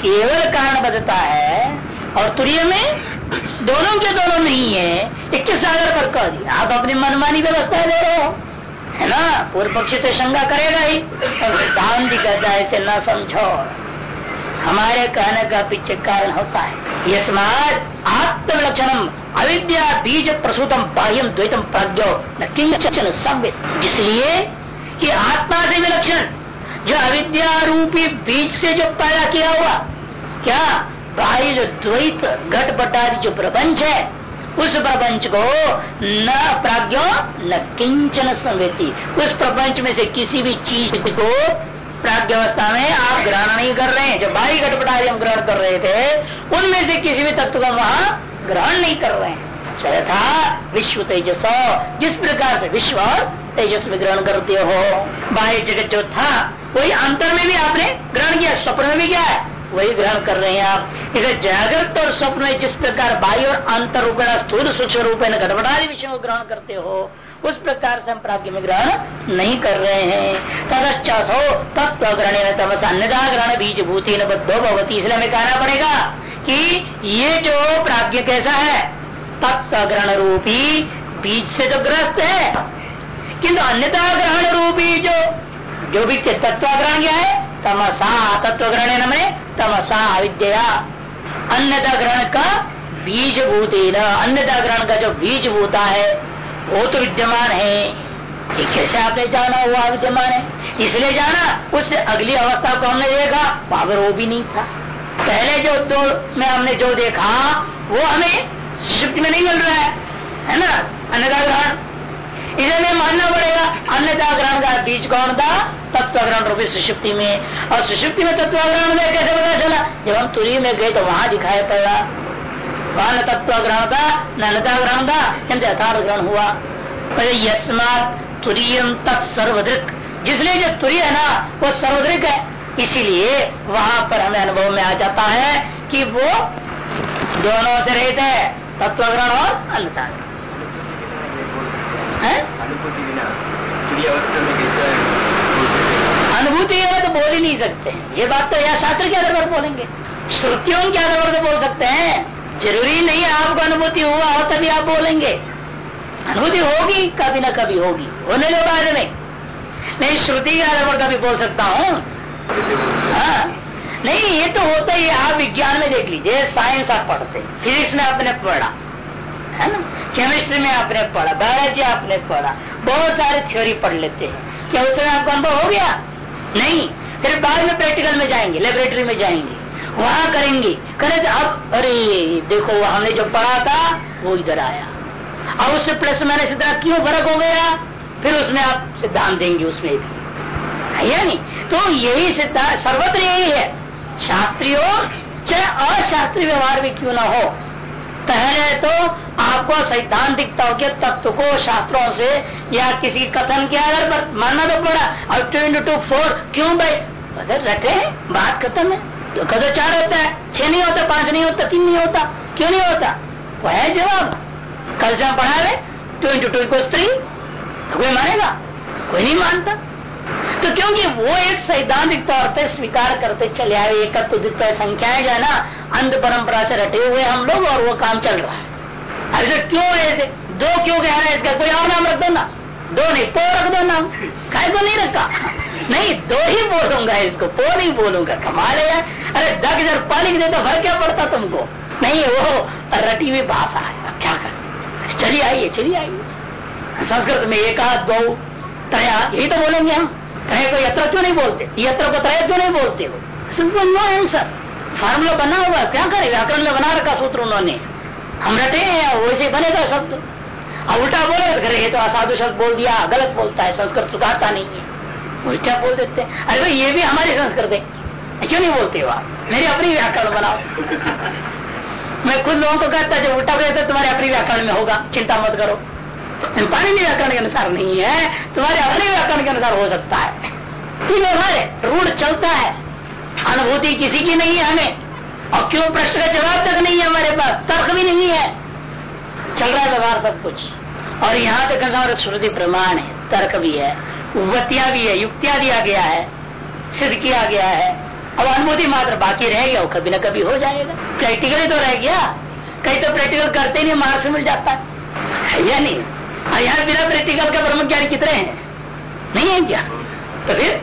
केवल कारण बदता है और तुरीय में दोनों के दोनों नहीं है इक्के सागर पर कह दिया। आप अपनी मनमानी व्यवस्था दे रहे हो, है ना? पूर्व पक्षी तो शंका करेगा ही। और सिद्धांत कहता है, इसे न समझो। हमारे कहने का पीछे कारण होता है। ये समाज आत्मलक्षणम, अविद्या, बीज प्रसूतम, बाह्यम, द्वैतम, प्रज्ञो, न संवित। इसलिए कि आत्मा से विलक्षण जो अविद्या रूपी बीज से जो पैदा किया हुआ, क्या? बाह्य जो द्वैत घट बटारी जो प्रपंच है, उस प्रपंच को न प्राज्ञो, न किंचन संवेती उस प्रपंच में से किसी भी चीज़ को प्राग्ञ अवस्था में आप ग्रहण नहीं कर रहे हैं। जो बाई घटपटारी हम ग्रहण कर रहे थे, उनमें से किसी भी तत्व को वहाँ ग्रहण नहीं कर रहे हैं। था विश्व तेजस जिस प्रकार से विश्व और तेजस में ग्रहण करते हो। बाह्य जगत जो था, वही अंतर में भी आपने ग्रहण किया, स्वप्न में भी क्या है? वही ग्रहण कर रहे हैं आप। इसे जागृत और स्वप्न जिस प्रकार बाह्य और अंतर रूप स्थूल सूक्ष्म रूप में घटपटारी विषयों को ग्रहण करते हो, उस प्रकार से हम प्राप्ति में ग्रहण नहीं कर रहे हैं। तदश्चास हो तत्व ग्रहण तमस ग्रहण बीज भूति न बद्धो भवती। इसलिए हमें कहना पड़ेगा कि ये जो प्राज्ञ कैसा है? तत्व ग्रहण रूपी बीज से तो ग्रस्त है किंतु अन्यता ग्रहण रूपी जो जो भी तत्व ग्रहण क्या है? तमसा तत्व ग्रहण में तमसा विद्या। अन्यता ग्रहण का बीज भूति न। अन्यता ग्रहण का जो बीज भूता है, वो तो विद्यमान है। कैसे आपने जाना हुआ विद्यमान है? इसलिए जाना, उससे अगली अवस्था को हमने देखा, वहाँ पर वो भी नहीं था। पहले जो दो में हमने जो देखा, वो हमें सुषुप्ति में नहीं मिल रहा है। है ना? अन्यता ग्रहण इसे में मानना पड़ेगा। अन्यता ग्रहण का बीज कौन था? तत्व ग्रहण रूपी सुषुप्ति में। और सुषुप्ति में तत्व ग्रहण में कैसे पता चला? जब हम तुरी में गए तो वहाँ दिखाई पड़ा। वहाँ न तत्व ग्रहण था, न अन्यता ग्रहण था यथार्थ ग्रहण हुआ। यस्मात तुरीयम तत्सर्वदृक जिसलिए जो तुरी है ना, वो सर्वदृक है। इसीलिए वहाँ पर हमें अनुभव में आ जाता है कि वो दोनों से रहते हैं तत्व ग्रहण और अन्यता अनुभूति है? तो बोल ही नहीं सकते। ये बात तो यह शास्त्र के आधार पर बोलेंगे। श्रुतियों के आधार पर तो बोल सकते हैं। ज़रूरी नहीं आपको अनुभूति हुआ हो तभी आप बोलेंगे। अनुभूति होगी कभी ना कभी होगी। होने लो बाद में। नहीं श्रुति के आधार पर कभी बोल सकता हूँ। हाँ। नहीं ये तो होता ही आप विज्ञान में देख लीजिए साइंस आप पढ़ते फिजिक्स में आपने पढ़ा। है ना? केमिस्ट्री में आपने पढ़ा बायोलॉजी आपने पढ़ा, बहुत सारे थ्योरी पढ़ लेते हैं। क्या उसमें आपको अनुभव हो गया? नहीं। फिर बाद में प्रैक्टिकल में जाएँगे लेबोरेटरी में जाएँगे। वहाँ करेंगे। करे तो अब, अरे, देखो, हमने जो पढ़ा था, वो इधर आया। अब उससे प्लस माइनस इतना क्यों फ़र्क हो गया? फिर उसमें आप सिद्धांत देंगे उसमें भी। नहीं? तो यही सिद्धांत, सर्वत्र यही है। शास्त्रियों, चाहे अशास्त्रीय व्यवहार भी क्यों ना हो पहले तो आपको सैद्धांतिकता के तत्व को शास्त्रों से या किसी कथन के आधार पर मानना तो पड़ा। और टू इंटू टू फोर क्यों भाई? रटे बात खत्म है। तो कदर चार होता है, छह नहीं होता, पाँच नहीं होता, तीन नहीं होता, क्यों नहीं होता? वो है जवाब। कल से पढ़ा रहे टू इंटू टू को स्त्री कोई मानेगा? कोई नहीं मानता। तो क्योंकि वो एक सैद्धांतिक तौर पर स्वीकार करते चले आए संख्याएँ जो है ना, अंध परंपरा से रटे हुए हम लोग और वो काम चल रहा है। ऐसे क्यों ऐसे? दो क्यों कह रहे हैं? इसका कोई और नाम रख दो ना दो नहीं, पो रख दो नाम काय को नहीं रखा। नहीं, दो ही बोलूँगा इसको, पो नहीं बोलूँगा, कमाल है अरे दग जर पानी दे तो भर क्या पड़ता तुमको? नहीं, वो रटी हुई भाषा है। क्या कर? चली आइए चली आइए। संस्कृत में एक आध दो त्रया यही तो बोलेंगे हम। कहे को यत्र क्यों नहीं बोलते? यत्र को त्रय क्यों नहीं बोलते हो सिंपल नो आंसर। फार्मूला बना हुआ क्या करे? व्याकरण में बना रखा सूत्र उन्होंने। हम रटे हैं वैसे बनेगा शब्द? अब उल्टा बोले तो करे तो असाधु शब्द बोल दिया, गलत बोलता है, संस्कृत सुधारता नहीं है। उल्टा बोल देते हैं। अरे भाई, ये भी हमारी संस्कृत है क्यों नहीं बोलते हो मेरी अपनी व्याकरण बनाओ। मैं खुद लोगों को कहता, जब उल्टा बोलते तुम्हारे अपनी व्याकरण में होगा। चिंता मत करो। पानी व्याकरण के अनुसार नहीं है, तुम्हारे अपने व्याकरण के अनुसार हो सकता है। व्यवहार रूढ़ चलता है। अनुभूति किसी की नहीं है हमें। और क्यों प्रश्न का जवाब तक नहीं है हमारे पास? तर्क भी नहीं है। चल रहा है व्यवहार सब कुछ। और यहाँ तक हमारा श्रुति प्रमाण है, तर्क भी है उपत्तियाँ भी है, युक्तियाँ दिया गया है, सिद्ध किया गया है। अब अनुभूति मात्र बाकी रह गया कभी ना कभी हो जाएगा। प्रैक्टिकली तो रह गया। कहीं तो प्रैक्टिकल करते नहीं मार्क्स मिल जाता है या नहीं? और यहाँ बिना प्रैक्टिकल का ब्रह्म ज्ञान कितने हैं? नहीं है क्या? तो फिर,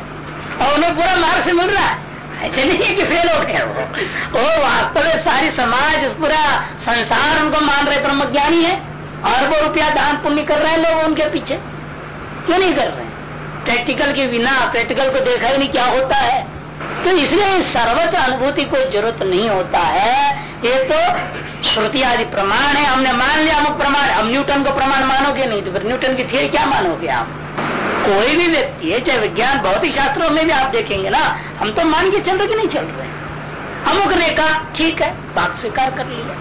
और उन्हें पूरा मार्क्स मिल रहा है। ऐसे नहीं है कि फेल हो गए वो वास्तव में सारी समाज, पूरा संसार उनको मान रहे ब्रह्म ज्ञानी है। अरबों रुपया दान पुण्य कर रहे हैं लोग उनके पीछे। क्यों नहीं कर रहे? प्रैक्टिकल के बिना, प्रैक्टिकल को देखा ही नहीं क्या होता है। तो इसलिए सर्वत्र अनुभूति कोई ज़रूरत नहीं होता है। ये तो श्रुति आदि प्रमाण है, हमने मान लिया अमुक प्रमाण। हम न्यूटन को प्रमाण मानोगे नहीं तो फिर न्यूटन की थियरी क्या मानोगे आप? कोई भी व्यक्ति है, चाहे विज्ञान, भौतिक शास्त्रों में भी आप देखेंगे ना, हम तो मान के चल रहे कि नहीं चल रहे अमुक कहा ठीक है, बात स्वीकार कर लिया।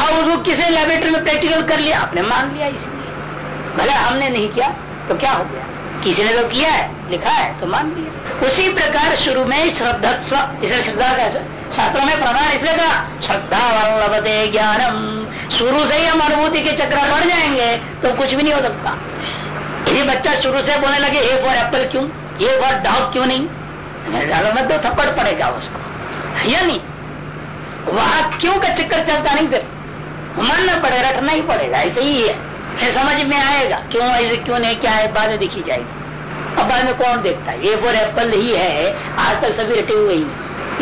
और उसको किसी लेबोरेटरी में प्रैक्टिकल कर लिया? आपने मान लिया इसलिए। भले हमने नहीं किया तो क्या हो गया? किसी ने तो किया है? लिखा है तो मान लिया। उसी प्रकार शुरू में श्रद्धत्व इसे श्रद्धा का शास्त्रों में प्रमाण इसलिए कहा, श्रद्धा वल्लभते ज्ञानम। शुरू से ही हम अनुभूति के चक्र बढ़ जाएँगे तो कुछ भी नहीं हो सकता। यदि बच्चा शुरू से बोलने लगे ए फॉर एप्पल क्यों? ए फॉर डॉग क्यों नहीं? मत तो थप्पड़ पड़ेगा उसको। या नहीं? वहाँ क्यों का चक्कर चलता नहीं फिर? मानना पड़ेगा रटना ही पड़ेगा, ऐसे ही है। फिर समझ में आएगा, क्यों ऐसे क्यों नहीं, क्या है बाद में दिखी जाएगी। अब बाद में कौन देखता है? ए फॉर एप्पल ही है आज तक सभी रटे हुए ही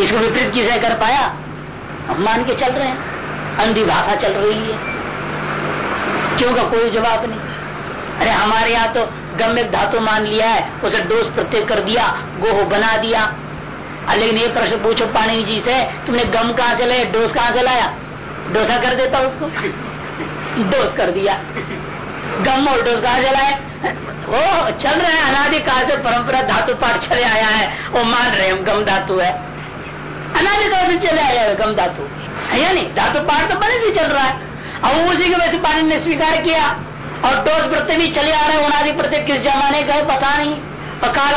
इसको विपरीत किसे कर पाया? हम मान के चल रहे हैं। अंधी भाषा चल रही है। क्यों का कोई जवाब नहीं? अरे हमारे यहाँ तो गम एक धातु मान लिया है, उसे डोज प्रत्येक कर दिया, गोह बना दिया। लेकिन ये प्रश्न पूछो पानी जी से, तुमने गम कहाँ से लाया डोज कहाँ से लाया? डोसा कर देता उसको? डोज कर दिया। गम और डोज जलाए। से वो चल रहे हैं अनादि काल से परंपरा धातु पाठ चले आया है। वो मान रहे हम गम धातु है। अनादि काल से चले आया है, गम धातु। है या नहीं? धातु पाठ तो पहले से चल रहा है। अब उसी के वैसे पानी ने स्वीकार किया। और डोज प्रत्यय भी चले आ रहे हैं अनादि प्रत्यय किस जमाने का पता नहीं। काल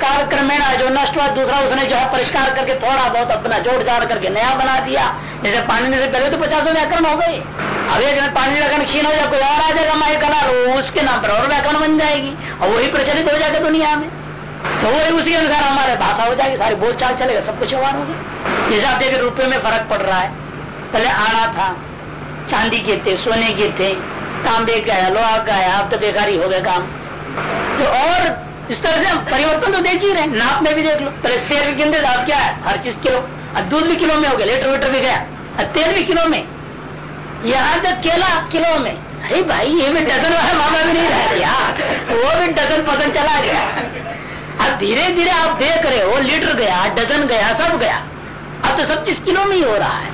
काल क्रमेण जो नष्ट हुआ, दूसरा उसने जो है परिष्कार करके थोड़ा बहुत अपना जोड़ जाड़ करके नया बना दिया। जैसे पानी से पहले तो पचासों व्याकरण हो गए अब एक पानी व्याकरण क्षीण हो जाए कोई और आ जाएगा माए कला उसके नाम पर और व्याकरण बन जाएगी, और वही प्रचलित हो जाएगा दुनिया में। तो वही उसी अनुसार हमारे भाषा हो जाएगी, सारी बोल चाल चलेगा, सब कुछ व्यवहार होगा जैसे आप देखिए रुपये में फ़र्क पड़ रहा है। पहले आना था, चांदी के थे, सोने के थे, तांबे का है, लोहा का है, अब तो बेकारी हो गए काम। तो और इस तरह से परिवर्तन तो देख ही रहे नाप में भी देख लो। पहले शेयर के गिनते आप क्या है? हर चीज़ किलो। अब दूध भी किलो में हो गया, लीटर वीटर भी गया। अब तेल भी किलो में। यहाँ तक केला किलो में। अरे भाई, ये भी डजन वाला मामला भी नहीं रह गया। वो भी डजन पसंद चला गया। अब धीरे धीरे आप देख रहे हो, लीटर गया, डजन गया, सब गया। अब तो सब चीज़ किलो में ही हो रहा है।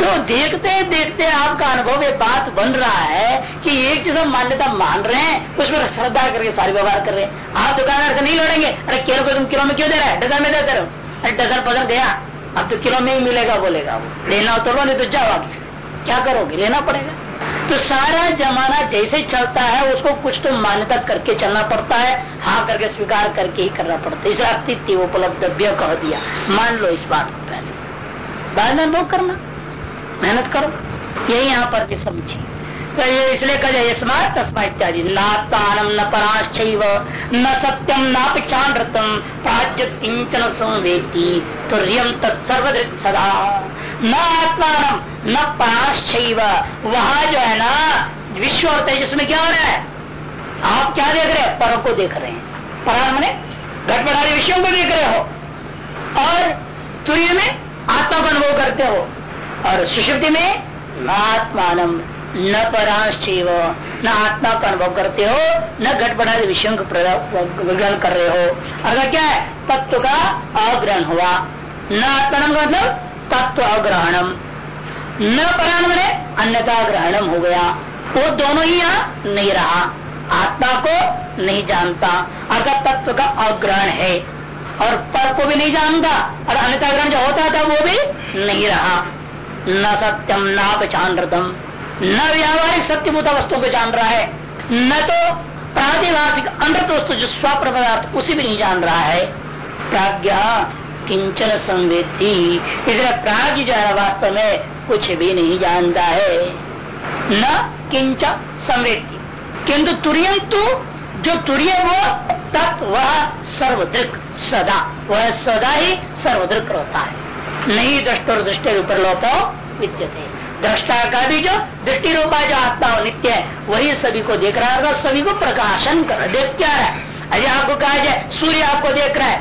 तो देखते देखते आपका अनुभव ये बात बन रहा है कि एक चीज़ हम मान्यता मान रहे हैं उसमें श्रद्धा करके सारे व्यवहार कर रहे हैं। आप दुकानदार से नहीं लड़ेंगे, अरे किलो को तुम किलो में क्यों दे रहे हैं? डजन में देते रहो अरे डजन पदर गया अब तो किलो में ही मिलेगा, बोलेगा वो। लेना तो लो, नहीं तो जाओ आगे। क्या करोगे? लेना पड़ेगा। तो सारा जमाना जैसे चलता है, उसको कुछ तो मान्यता करके चलना पड़ता है। हाँ करके स्वीकार करके ही करना पड़ता है। इस अस्तित्व उपलब्ध कह दिया। मान लो इस बात को पहले। बाद में अनुभव करना। मेहनत करो। यही यहाँ पर भी समझी तो ये इसलिए कहे स्मार्ट तस्मा इत्यादि। नात्तानम न पराश्च न सत्यम नापिचानृतम प्राज्य किंचन संवेती तो रियम तत्सर्वदृत सदा। न आत्मान न पराश्च वहाँ जो है ना, विश्व और तेजस में क्या हो रहा है? आप क्या देख रहे हैं? पर को देख रहे हैं। पराण मैंने घटपटारी विषयों को देख रहे हो। और तुरीय में आत्मा अनुभव करते हो। और सुषुप्ति में, आत्मान न पराश्चैव, न आत्मा का अनुभव करते हो, न घटपटादि विषयों का ग्रहण कर रहे हो। अगर क्या है? तत्व का अग्रहण हुआ। न आत्मा मतलब तत्व अग्रहणम। न पराण बने अन्यता ग्रहणम हो गया। वो दोनों ही यहाँ नहीं रहा। आत्मा को नहीं जानता। अगर तत्व का अग्रहण है। और पर को भी नहीं जानता। और अन्यता ग्रहण जो होता था, वो भी नहीं रहा। न सत्यम, न पचानृतम न व्यावहारिक सत्यभूत वस्तु जान रहा है। न तो प्रादिभाषिक अमृत वस्तु जो स्वप्र पदार्थ, उसी भी नहीं जान रहा है। प्राज्ञा किंचन संवेदी, इसलिए प्राज्ञ जो है वास्तव में कुछ भी नहीं जानता है। न किंच संवेदी। किंतु तुरंत जो तुरय वो तत्व वह सर्वदृक, सदा। वह सदा ही सर्वदृक रहता है। नहीं दृष्ट और दृष्टि ऊपर लोपो विद्यते। दृष्टा का भी जो दृष्टि रूपा जो आत्मा हो नित्य है, वही सभी को देख रहा है सभी को प्रकाशन कर देख क्या है? अरे आपको कहा जाए, सूर्य आपको देख रहा है।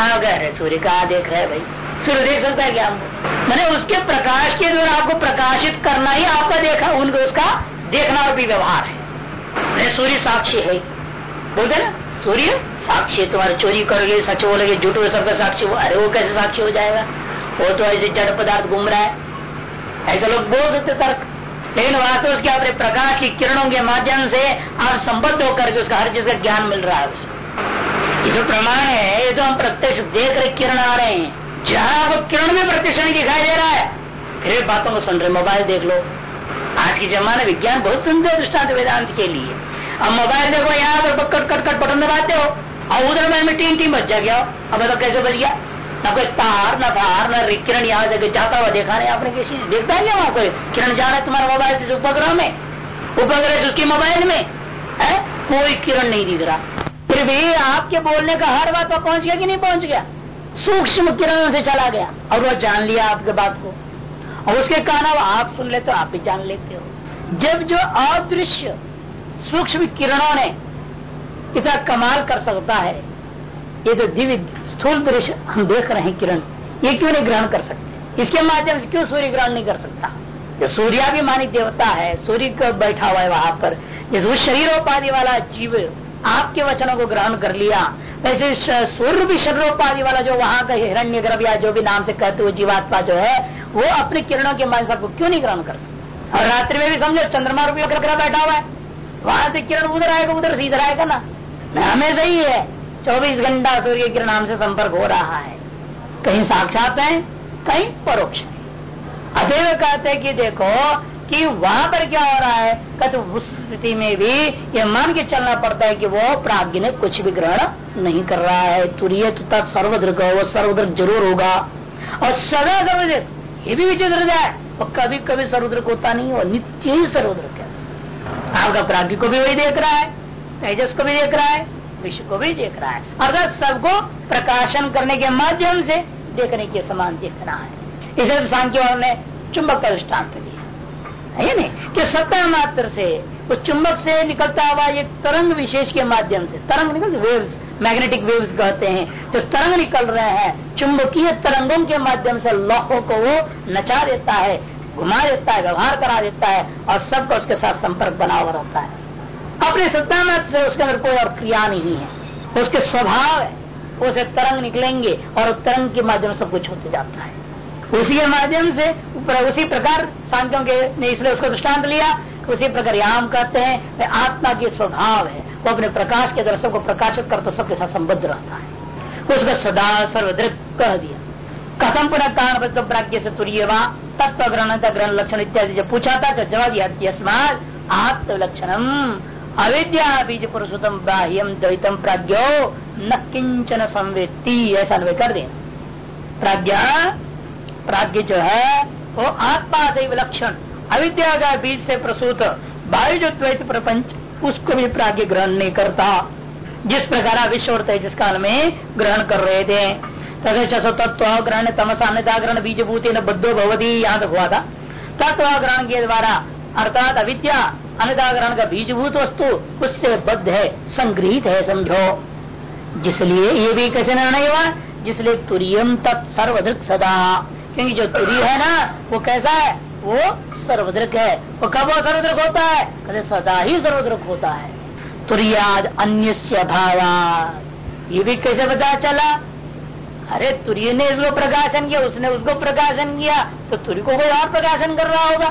आप कह रहे सूर्य कहा देख रहे भाई? सूर्य देख सकता है क्या हमको? मैंने उसके प्रकाश के द्वारा आपको प्रकाशित करना ही आपका देखा, उनको उसका देखना और भी व्यवहार है। सूर्य साक्षी है। बोलते ना, सूर्य साक्षी तुम्हारे चोरी करोगे सच बोलोगे, झूठ सब साक्षी हो अरे वो कैसे साक्षी हो जाएगा? वो तो ऐसे जड़ पदार्थ घूम रहा है। ऐसे लोग बोल सकते तर्क। लेकिन वास्तव उसके अपने प्रकाश की किरणों के माध्यम से आप संबद्ध होकर के उसका हर चीज़ का ज्ञान मिल रहा है उसको ये जो प्रमाण है, ये तो हम प्रत्यक्ष देख रहे, किरण आ रहे हैं। जहाँ वो किरण में प्रत्यक्ष दिखाई दे रहा है, फिर बातों को सुन रहे, मोबाइल देख लो। आज के जमाने विज्ञान बहुत सुनते दृष्टांत वेदांत के लिए। अब मोबाइल देखो, यहाँ पर कट कट कट बटन दबाते हो। और उधर में टीम टीम बच जा गया। अब तो कैसे बच गया? ना कोई तार, न भार, न किरण यहाँ जगह जाता हुआ देखा नहीं आपने किसी देखता है वहाँ कोई? किरण जा रहा है तुम्हारे मोबाइल से उपग्रह में। उपग्रह से उसके मोबाइल में। है? कोई किरण नहीं दिख रहा। फिर भी आपके बोलने का हर बात पहुँच गया कि नहीं पहुँच गया? सूक्ष्म किरणों से चला गया। और वह जान लिया आपके बात को। और उसके कारण आप सुन लेते हो, आप भी जान लेते हो। जब जो अदृश्य सूक्ष्म किरणों ने इतना कमाल कर सकता है। ये तो दिव्य स्थूल दृश्य हम देख रहे हैं किरण। ये क्यों नहीं ग्रहण कर सकते? इसके माध्यम से क्यों सूर्य ग्रहण नहीं कर सकता? ये सूर्याभिमानी देवता है। सूर्य बैठा हुआ है वहाँ पर। जैसे शरीरोपाधि वाला जीव आपके वचनों को ग्रहण कर लिया, वैसे सूर्य भी शरीरोपाधि वाला जो वहाँ का हिरण्य गर्भ या जो भी नाम से कहते हुए जीवात्मा जो है, वो अपने किरणों के माध्यम को क्यों नहीं ग्रहण कर सकता? और रात्रि में भी समझो, चंद्रमा रूपी ग्रह बैठा हुआ है। वहाँ से किरण उधर आएगा, उधर से इधर आएगा ना। हमें सही है। चौबीस घंटा सूर्य के नाम से संपर्क हो रहा है। कहीं साक्षात है, कहीं परोक्ष है। अतएव कहते हैं कि देखो कि वहाँ पर क्या हो रहा है कहते उस स्थिति में भी ये मान के चलना पड़ता है कि वो प्राज्ञ ने कुछ भी ग्रहण नहीं कर रहा है। तुरीय तो सर्वदृक वो सर्वदृक ज़रूर होगा। और सदा सर्वदृक ये भी विचित्र है। और कभी कभी सर्वदृक होता नहीं और नित्य ही सर्वदृक है। आपका प्राज्ञ को भी वही देख रहा है। तेजस को भी देख रहा है, विश्व को भी देख रहा है। अर्थात सबको प्रकाशन करने के माध्यम से देखने के समान देखना है। इसे सांख्य ने चुंबक का दृष्टांत दिया है। नहीं? कि सत्ता मात्र से उस चुंबक से निकलता हुआ एक तरंग विशेष के माध्यम से, तरंग निकल वेव्स मैग्नेटिक वेव्स कहते हैं तो तरंग निकल रहे हैं। चुंबकीय तरंगों के माध्यम से लोहों को वो नचा देता है, घुमा देता है, व्यवहार करा देता है, और सबका उसके साथ संपर्क बना हुआ रहता है। अपने सत्ता से उसके अंदर कोई और क्रिया नहीं है। उसके स्वभाव है। उसे तरंग निकलेंगे और तरंग के माध्यम से कुछ होते जाता है। उसी के माध्यम से उसी प्रकार सांख्यों के ने इसलिए उसको दृष्टांत लिया, उसी प्रकार यहाँ कहते हैं आत्मा के स्वभाव है। वो अपने प्रकाश के दर्शक को प्रकाशित करते, सबके साथ संबद्ध रहता है। उसका सदा सर्वदृक कह दिया। कथम पुनः कारण प्राज्ञ से तुरीय तत्व ग्रहण ग्रहण लक्षण इत्यादि जब पूछा था तो जवाब दिया आत्म लक्षणम अविद्या बीज पुरुषोत्तम बाह्यम द्वैतम प्राज्ञो न किंचन संवेत्ती ऐसा अन्वय कर दे। प्राज्ञा प्राज्ञ जो है वो आत्मा से विलक्षण। अविद्या का बीज से प्रसूत बाह्य जो द्वैत प्रपंच, उसको भी प्राज्ञ ग्रहण नहीं करता। जिस प्रकार विश्व और तेजस काल में ग्रहण कर रहे थे। तथा तत्व ग्रहण तमसा ग्रहण बीज भूति न बद्धो भवती तक हुआ था। तत्व ग्रहण के द्वारा, अर्थात अविद्या अनुदाग्रहण का बीजभूत वस्तु उससे बद्ध है, संग्रहित है, समझो। जिसलिए ये भी कैसे निर्णय हुआ जिसलिए तुरियम तत्सर्वदृक सदा। क्योंकि जो तुरी है ना, वो कैसा है? वो सर्वदृक है। वो कब वो सर्वदृक होता है? कभी सदा ही सर्वदृक होता है। तुरियाद अन्य भावा ये भी कैसे पता चला? अरे, तुरी ने इसको प्रकाशन किया, उसने उसको प्रकाशन किया तो तुरी को कोई और प्रकाशन कर रहा होगा।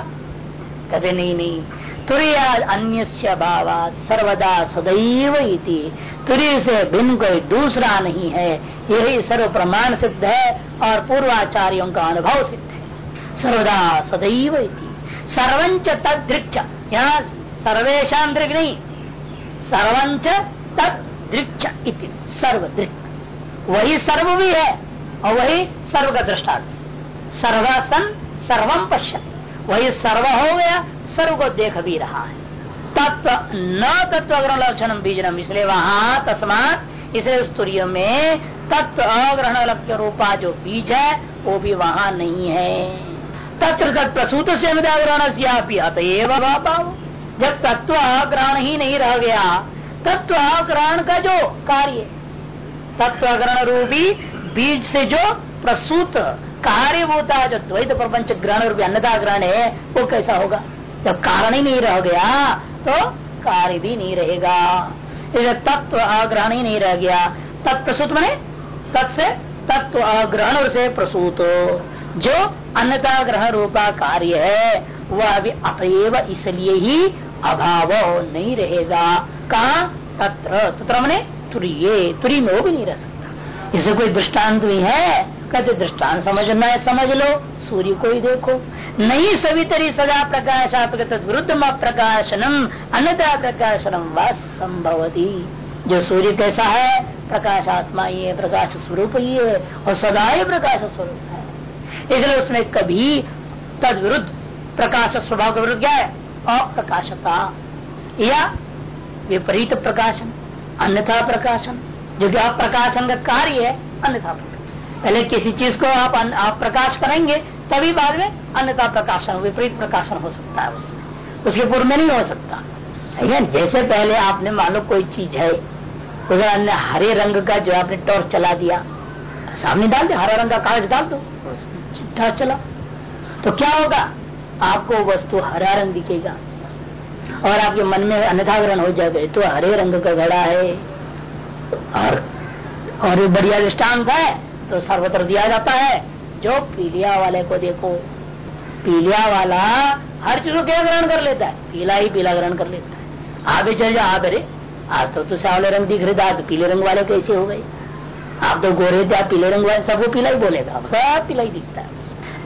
कभी नहीं नहीं। तुरिया अन्य भाव सर्वदा सदैव इति। तुरी से भिन्न कोई दूसरा नहीं है। यही सर्व प्रमाण सिद्ध है और पूर्वाचार्यों का अनुभव सिद्ध है। सर्वदा सदैव इति। सर्वंच तदृक्ष यहाँ सर्वेशा दृग नहीं। सर्वंच तदृक्ष इति। सर्वदृक्। वही सर्व भी है और वही सर्व का दृष्टा सर्वासन सर्वम पश्य वही सर्व हो गया, सर्व को देख भी रहा है। तत्व न तत्व लक्षण बीजनम, इसलिए वहाँ तस्मात इसे उस तुरीय में तत्व अग्रहण लक्ष्य रूपा जो बीज है, वो भी वहाँ नहीं है। तत्र तत् प्रसूत से ग्रहण अतएव जब तत्व ग्रहण ही नहीं रह गया, तत्व ग्रहण का जो कार्य तत्व ग्रहण रूपी बीज से जो प्रसूत कार्य होता है, जो द्वैत प्रपंच ग्रहण रूपी अन्नता ग्रहण है, वो कैसा होगा? जब कारण ही नहीं रह गया तो कार्य भी नहीं रहेगा। तत्व अग्रहण ही नहीं रह गया। तत्प्रसूत मने तत् से तत्व अग्रहण से प्रसूत। जो अन्नता ग्रहण रूपा कार्य है, वह अभी अतएव इसलिए ही अभाव नहीं रहेगा। कहा? तत्र। तत्र मैंने तुरीय। तुरी में वो भी नहीं रह सकता। इसे कोई दृष्टांत भी है? कहते, दृष्टांत समझना है समझ लो। सूर्य को ही देखो। नहीं, सभी तरी सदा प्रकाश विरुद्ध प्रकाशनम अन्यता प्रकाशनम व संभवती। जो सूर्य कैसा है प्रकाश आत्मा है, प्रकाश स्वरूप ही है, और सदा ही प्रकाश स्वरूप है। इसलिए उसमें कभी तद विरुद्ध प्रकाश स्वभाव का विरुद्ध क्या है? अप्रकाशता या विपरीत प्रकाशन, अन्यथा प्रकाशन। जो कि अप्रकाशन का कार्य है, अन्यथा पहले किसी चीज़ को आप आप प्रकाश करेंगे, तभी बाद में अन्यथा प्रकाशन, विपरीत प्रकाशन हो सकता है उसमें। उसके पूर्व में नहीं हो सकता। है जैसे पहले आपने मान कोई चीज़ है उधर अन्य हरे रंग का जो आपने टॉर्च चला दिया, सामने डाल दो, हरा रंग का कागज़ डाल दो टॉर्च चला। तो क्या होगा? आपको वस्तु हरा रंग दिखेगा और आपके मन में अन्यथाग्रहण हो जाएगा तो हरे रंग का घड़ा है। और और ये बढ़िया दृष्टांत है तो सर्वत्र दिया जाता है जो पीलिया वाले को देखो। पीलिया वाला हर चीज़ को क्या ग्रहण कर लेता है पीला ही पीला ग्रहण कर लेता है। आप चल जाओ आप अरे आज तो, तो सावले रंग दिख रहे तो पीले रंग वाले कैसे हो गए? आप तो गोरे थे आप पीले रंग वाले सबको पीला ही बोलेगा सब पीला ही दिखता है।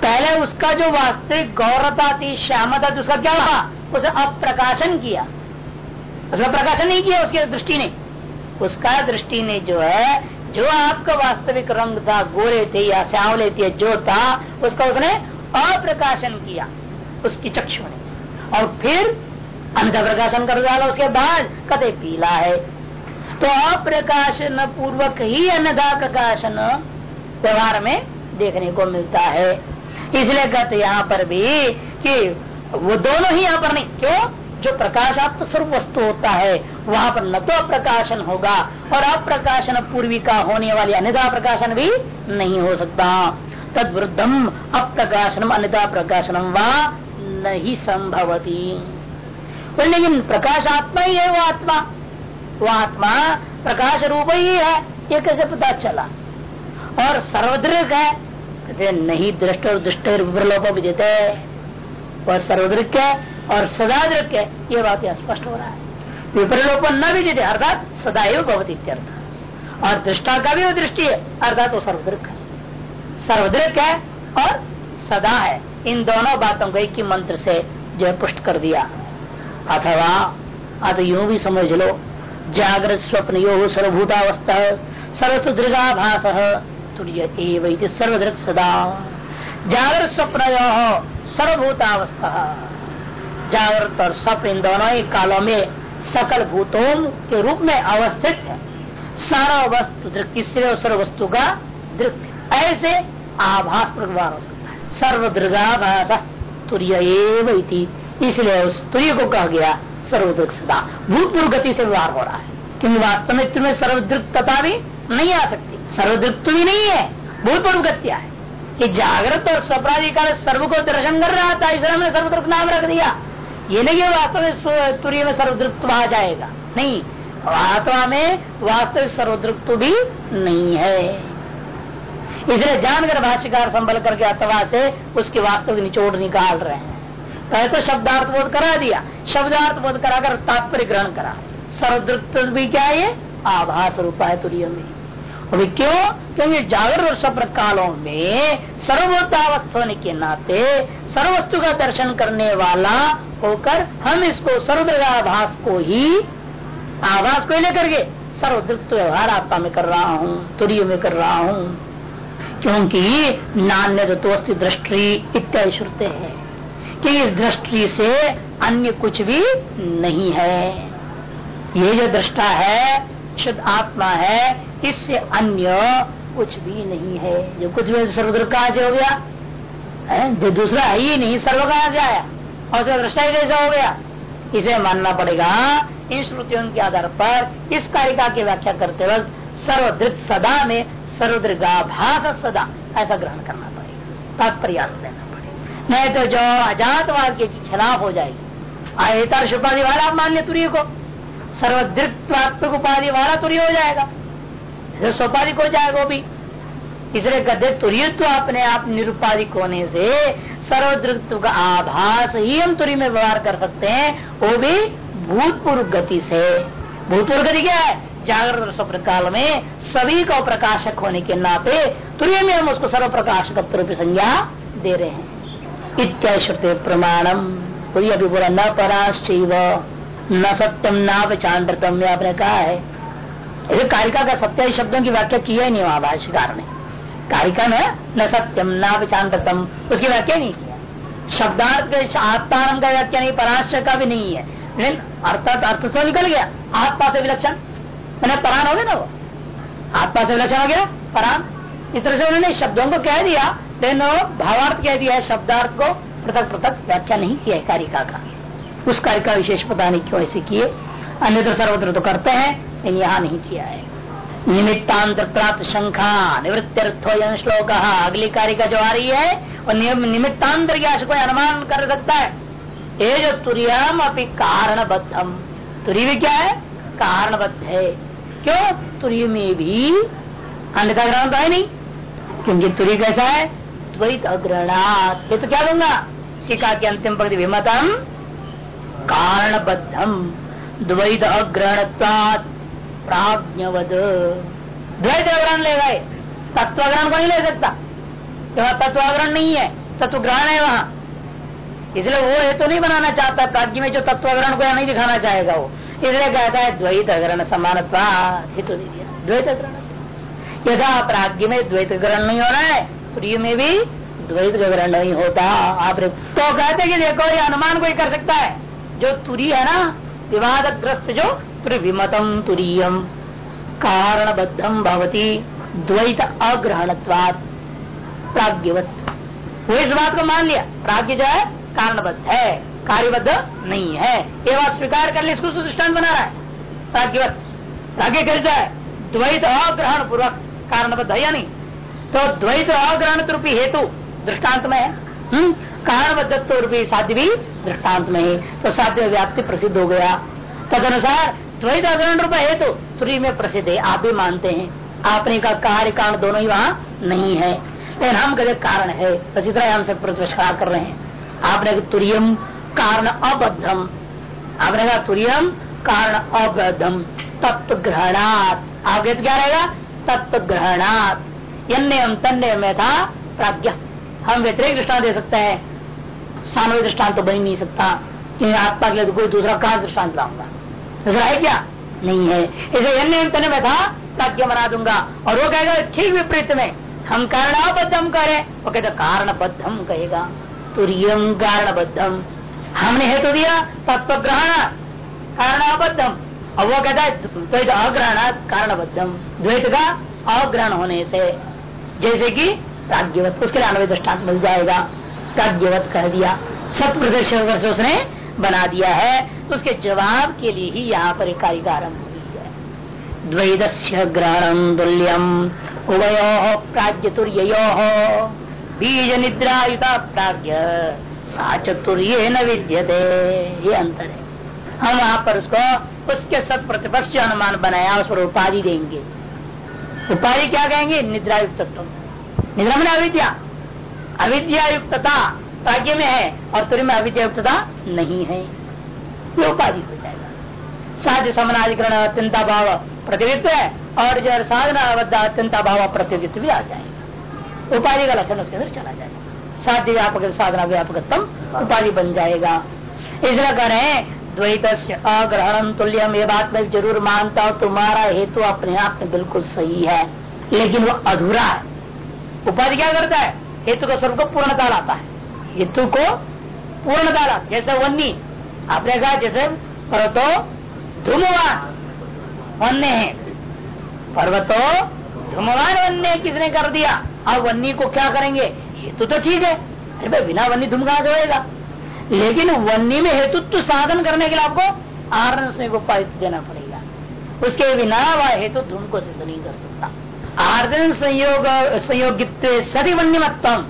पहले उसका जो वास्तविक गौरता थी श्यामता उसका क्या हुआ उसे अप्रकाशन किया। उसका प्रकाशन नहीं किया उसके दृष्टि ने। उसका दृष्टि ने जो है, जो आपका वास्तविक रंग था, गोरे थे या श्यावले थे, जो था, उसका उसने अप्रकाशन किया, उसकी चक्षु ने। और फिर अंत प्रकाशन कर डाला, उसके बाद कदे पीला है। तो अप्रकाशन पूर्वक ही अन्नदा प्रकाशन व्यवहार में देखने को मिलता है। इसलिए कहते यहाँ पर भी कि वो दोनों ही यहाँ पर नहीं, क्यों? जो प्रकाशात्म स्वरूप वस्तु होता है, वहाँ पर न तो प्रकाशन होगा और अप्रकाशन पूर्वी का होने वाली अन्यथा प्रकाशन भी नहीं हो सकता। तद वृद्धम अप्रकाशनम अन्यथा प्रकाशनम व नहीं संभवती। लेकिन प्रकाश आत्मा ही है वो आत्मा। वो आत्मा प्रकाश रूप ही है, ये कैसे पता चला? और सर्वदृक है नहीं, दृष्ट और दुष्ट विप्रलोप भी देते वह सर्वदृक है? और सदा है ये बात स्पष्ट हो रहा है। विप्रलोप न भी देते, अर्थात सदैव भवती और दृष्टा का भी वो दृष्टि है, अर्थात वो सर्वदृक है। सर्वदृक है और सदा है। इन दोनों बातों को एक ही मंत्र से जो पुष्ट कर दिया। अथवा, अत यूँ भी समझ लो, जागृत स्वप्न यो सर्वभूतावस्था सर्वस्व दृगाभास सर्वदृक सदा। जागृत स्वप्न सर्वभूतावस्था। जागृत और स्वप्न इन दोनों ही कालों में सकल भूतों के रूप में अवस्थित है। सारा वस्तु किससे सर्व वस्तु का दृक ऐसे आभास पर व्यवहार हो सकता है। सर्व दृगाभास तुर्य इसलिए उस तुर्य को कहा गया सर्वदृक सदा। भूतपूर्व गति से व्यवहार हो रहा है। क्योंकि वास्तव में तुम्हें सर्वदृक्तता भी नहीं आ सकती। सर्वदृक्त भी नहीं है। भूतपूर्व गत्या है। कि जागृत और स्वप्राधिकार सर्व को दर्शन कर रहा था। इसलिए हमने सर्वदृक नाम रख दिया। ये नहीं है वास्तव में तुरीय में सर्वदृत्व आ जाएगा। नहीं, आत्मा में वास्तविक सर्वदृत्व भी नहीं है। इसलिए जानकर भाष्यकार संभल करके अथवा से उसके वास्तविक निचोड़ निकाल रहे हैं। पहले तो शब्दार्थ बोध करा दिया। शब्दार्थ बोध कराकर तात्पर्य ग्रहण करा। सर्वदृत्व भी क्या है? आभास रूपा है तुरीय में। अभी क्यों? क्योंकि जागृत और स्वप्न कालों में सर्वोत्तावस्थ होने के नाते सर्वस्तु का दर्शन करने वाला होकर हम इसको सर्वदृगाभास को ही आभास को लेकर के सर्वदृत्व व्यवहार आत्मा में कर रहा हूँ, तुरीय में कर रहा हूँ। क्योंकि नान्य दृष्टि इत्यादि श्रुते है कि इस दृष्टि से अन्य कुछ भी नहीं है। ये जो दृष्टा है, शुद्ध आत्मा है इससे अन्य कुछ भी नहीं है। जो कुछ भी सर्वद्र कहा हो गया, है? जो दूसरा है ही नहीं सर्व कहा से आया। और दृष्टा कैसा हो गया? इसे मानना पड़ेगा, इन श्रुतियों के आधार पर इस कारिका की व्याख्या करते वक्त सर्वदृत सदा में सर्वदृगाभास सदा, ऐसा ग्रहण करना पड़ेगा। तात्पर्य देना पड़ेगा। नहीं तो जो अजातवाद के खिलाफ हो जाएगी, आयतर उपाधि वाला आप मान ले तुरी को, सर्वदृत्वात्मक उपाधि वाला तुरी हो जाएगा। स्वपाधिक हो जाएगा वो भी। इसलिए कहते तुरीत्व अपने आप निरुपाधिक होने से सर्वदृत्व का आभास ही हम तुरी में व्यवहार कर सकते हैं, वो भी भूतपूर्व गति से। भूतपूर्व गति क्या है? जागृत स्वप्न काल में सभी को प्रकाशक होने के नाते तुरीय में हम उसको सर्व प्रकाशक रूप संज्ञा दे रहे हैं। इत्याश्रुते प्रमाणम। कोई अभी बोला, न पराश्च न सत्यम, ना चांद्रतम आपने कहा है। कारिका का सत्य शब्दों की व्याख्या की है नहीं वहाँ भाष्यकार ने। कारिका में न सत्यम, न विचांतम उसकी व्याख्या नहीं किया। शब्दार्थ आत्मान का व्याख्या नहीं, पराश्र का भी नहीं है। लेकिन अर्थात अर्थ से निकल गया, आत्मा से विलक्षण। मैंने परान हो गया ना वो? आत्मा से विलक्षण हो गया, पराण। इस तरह से उन्होंने शब्दों को कह दिया, लेकिन भावार्थ कह दिया है शब्दार्थ को पृथक पृथक व्याख्या नहीं किया है कारिका का। उस कार्य का विशेष पता नहीं क्यों ऐसे किए। अन्य तो सर्वत्र तो करते हैं लेकिन यहाँ नहीं किया है। निमित्तांत प्राप्त शंखा निवृत्त्यर्थो श्लोक, अगली कार्य का जो आ रही है और निमित्तांतर की कोई अनुमान कर सकता है। ये जो तुरियम अपनी कारणबद्धम। तुरी भी क्या है? कारणबद्ध है। क्यों? तुरी में भी अन्यथा ग्रहण तो है नहीं। क्योंकि तुरी कैसा है? द्वैत अग्रहणात ये तो क्या दूँगा शिका के अंतिम पक्ति विमतम। कारणबद्धम। द्वैत अग्रहण प्राज्ञवद। द्वैत अग्रहण ले गए। तत्वग्रहण को नहीं ले सकता? वहाँ तत्वाग्रहण नहीं है तत्व ग्रहण है वहाँ। इसलिए वो हेतु तो नहीं बनाना चाहता, प्राज्ञ में जो तत्वग्रहण को नहीं दिखाना चाहेगा वो। इसलिए कहता है द्वैत ग्रहण समान हेतु दे द्वैत ग्रहण यदा प्राज्ञ में द्वैत ग्रहण नहीं हो रहा है तुरीय में भी द्वैत ग्रहण नहीं होता। आप तो कहते कि देखो, ये अनुमान कोई कर सकता है? जो तुरी है ना, विवादग्रस्त जो विमतम तुरीयम कारणबद्धम भवती द्वैत अग्रहणत्वाद प्राग्ञवत वो इस बात को मान लिया। प्राग्ञ जो है, कारणबद्ध है। कार्यबद्ध नहीं है। ये बात स्वीकार कर लिया इसको दृष्टान बना रहा है। प्राग्ञवत प्राग्ञ कैसा है, द्वैत अग्रहण पूर्वक कारणबद्ध है या नहीं? तो द्वैत अग्रहण रूपी हेतु दृष्टांत में है। हम्म कारणबद्ध रूपी साध्य भी दृष्टांत में है। तो साध्य व्याप्ति प्रसिद्ध हो गया। तद अनुसार द्वैत अग्रहण रूप हेतु तुरी में प्रसिद्ध है। आप भी मानते हैं। आपने का कार्य कारण दोनों ही वहाँ नहीं है। लेकिन हम कहते कारण है। बस इतना प्रतिवेश खड़ा कर रहे हैं। आपने तुरियम कारण अबद्धम। आपने कहा तुरियम कारण अबद्धम। तत्व ग्रहणात आगे क्या रहेगा? तत्व ग्रहणात यम तन्य में था प्राज्ञ। हम व्यतिरिक दृष्टान दे सकते हैं। सानवी दृष्टान तो बन नहीं सकता। क्योंकि आत्मा के लिए तो कोई दूसरा कहा दृष्टान लाऊँगा। है क्या? नहीं है। इसे अन्य में था प्राज्ञ बना दूँगा। और वो कहेगा, ठीक विपरीत में। हम कारणाबद्धम करें। वो कहते, कारणबद्धम, कहेगा। तुरियम कारणबद्धम। हमने हेतु दिया तत्व ग्रहण कारणाबद्धम। और वो कहता है, द्वैत अग्रहण, कारणबद्धम। द्वैत का अग्रहण होने से। जैसे कि प्राग्ञवत उसके लिए अनवय दृष्टांत मिल जाएगा। प्राग्ञवत कह दिया। सब प्रदर्शन उसने बना दिया है तो उसके जवाब के लिए ही यहाँ पर एक कारिका आरंभ हुई है। द्वैत ग्रहण तुल्यम उभयो प्राज्य तुर्यो बीज निद्रायुता प्राज्ञ, सा चतुर्य विद्यते, ये अंतर है। हम वहाँ पर उसको, उसके सत प्रतिपक्ष अनुमान बनाया, उस पर उपाधि देंगे। उपाधि क्या कहेंगे? निद्रा युक्त निद्रा में अविद्या। अविद्या युक्तता प्राज्ञ में है और तुरी में अविद्या नहीं है। ये उपाधि हो जाएगा। साध्य समनाधिकरण अत्यंता भाव प्रतिनिधित्व है और जो साधना अत्यंता भाव प्रतिनिधित्व भी आ जाएगा। उपाधि का लक्षण उसके अंदर चला जाएगा। साध्य व्यापक साधना व्यापकतम उपाधि बन जाएगा। इसलिए कह रहे हैं द्वैत अग्रहण तुल्यम ये बात मैं ज़रूर मानता हूँ, तुम्हारा हेतु अपने आप में बिल्कुल सही है। लेकिन वो अधूरा है। उपाधि क्या करता है? हेतु का स्वरूप को पूर्णता लाता है। हेतु को पूर्णता लाता जैसे वन्नी आपने कहा जैसे पर्वतो धूमवान वन्य है पर्वतो धूमवान वन्य किसने कर दिया अब वन्नी को क्या करेंगे हेतु तो ठीक है अरे भाई बिना वन्नी धूम कहा होएगा लेकिन वन्नी में हेतुत्व साधन करने के लिए आपको आरण से को देना पड़ेगा उसके बिना वह हेतु धूम को सिद्ध नहीं कर सकता आर्दन संयोग संयोगित सदी वन्यमत्तम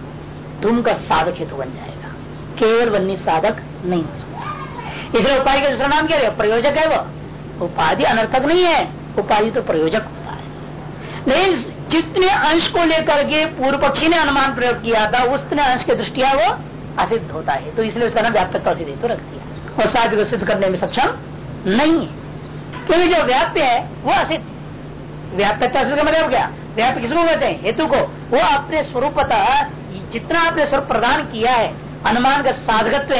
धूम का साधक हेतु बन जाएगा। केवल वन्य साधक नहीं हो सकता। इसलिए उपाय का दूसरा नाम क्या है? प्रयोजक है वो। उपाधि अनर्थक नहीं है। उपाधि तो प्रयोजक होता है। नहीं, जितने अंश को लेकर के पूर्व पक्षी ने अनुमान प्रयोग किया था उसने अंश के दृष्टिया वो असिद्ध होता है। तो इसलिए उसका नाम व्याप्तत्व सिद्ध तो रख दिया। और साध्य को सिद्ध करने में सक्षम नहीं है। क्योंकि जो व्याप्य है, वो असिद्ध व्याप्यता का मतलब क्या? व्याप्य किसको कहते हैं। हेतु को वो अपने स्वरूपता जितना आपने स्वरूप प्रदान किया है अनुमान का साधकत्व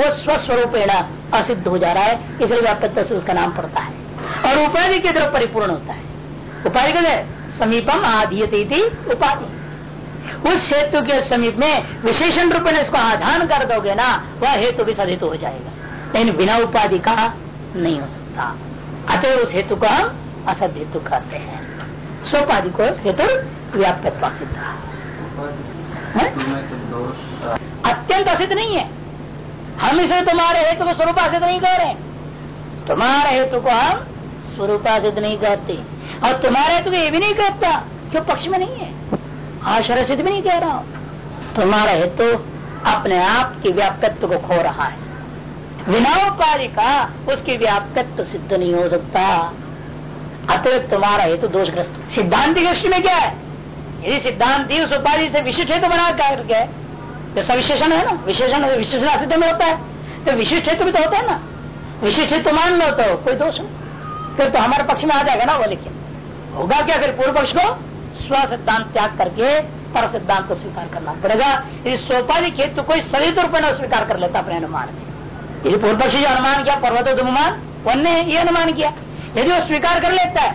वो स्वस्वरूप असिद्ध हो जा रहा है। इसलिए व्याप्यता से उसका नाम पड़ता है। और उपाधि के तरफ़ परिपूर्ण होता है। उपाधि कहते समीपम आधीयती उपाधि। उस हेतु के समीप में विशेषण रूप में इसको आधान कर दोगे ना, वह हेतु भी सदित हो जाएगा। लेकिन बिना उपाधि का नहीं हो सकता। अतः उस हेतु को हम असद हेतु कहते हैं। स्वपाधि को हेतु व्याप्त सिद्ध अत्यंत असिद्ध नहीं है हम इसे तुम्हारे हेतु को स्वरूप सिद्ध नहीं कह रहे तुम्हारे हेतु को हम स्वरूपासिद्ध नहीं कहते और तुम्हारे हेतु को ये भी नहीं कहता क्यों पक्ष में नहीं है आश्रय सिद्ध भी नहीं कह रहा हूँ तुम्हारा हेतु अपने आप की व्याप्तत्व को खो रहा है बिना उपाधि का उसकी व्याप्तत्व सिद्ध नहीं हो सकता अतिरिक्त तुम्हारा हेतु दोषग्रस्त। सिद्धांत दृष्टि में क्या है? यदि सिद्धांति उस उपाधि से विशिष्ट हेतु बना कर क्या है सविशेषण है ना? विशेषण विशेषण असिद्ध में होता है। तो विशिष्ट हेतु तो होता है ना? विशिष्ट हेतु मान लो तो कोई दोष फिर तो हमारे पक्ष में आ जाएगा ना वो लेकिन होगा क्या फिर पूर्व पक्ष को? स्व सिद्धांत त्याग करके पर सिद्धांत को स्वीकार करना पड़ेगा। इस सोपाधिक हेतु कोई सभी रूप में स्वीकार कर लेता अपने अनुमान में। यदि पूर्व पक्षी जो अनुमान किया, पर्वतो दुमान वन्य ये अनुमान किया। यदि वो स्वीकार कर लेता है,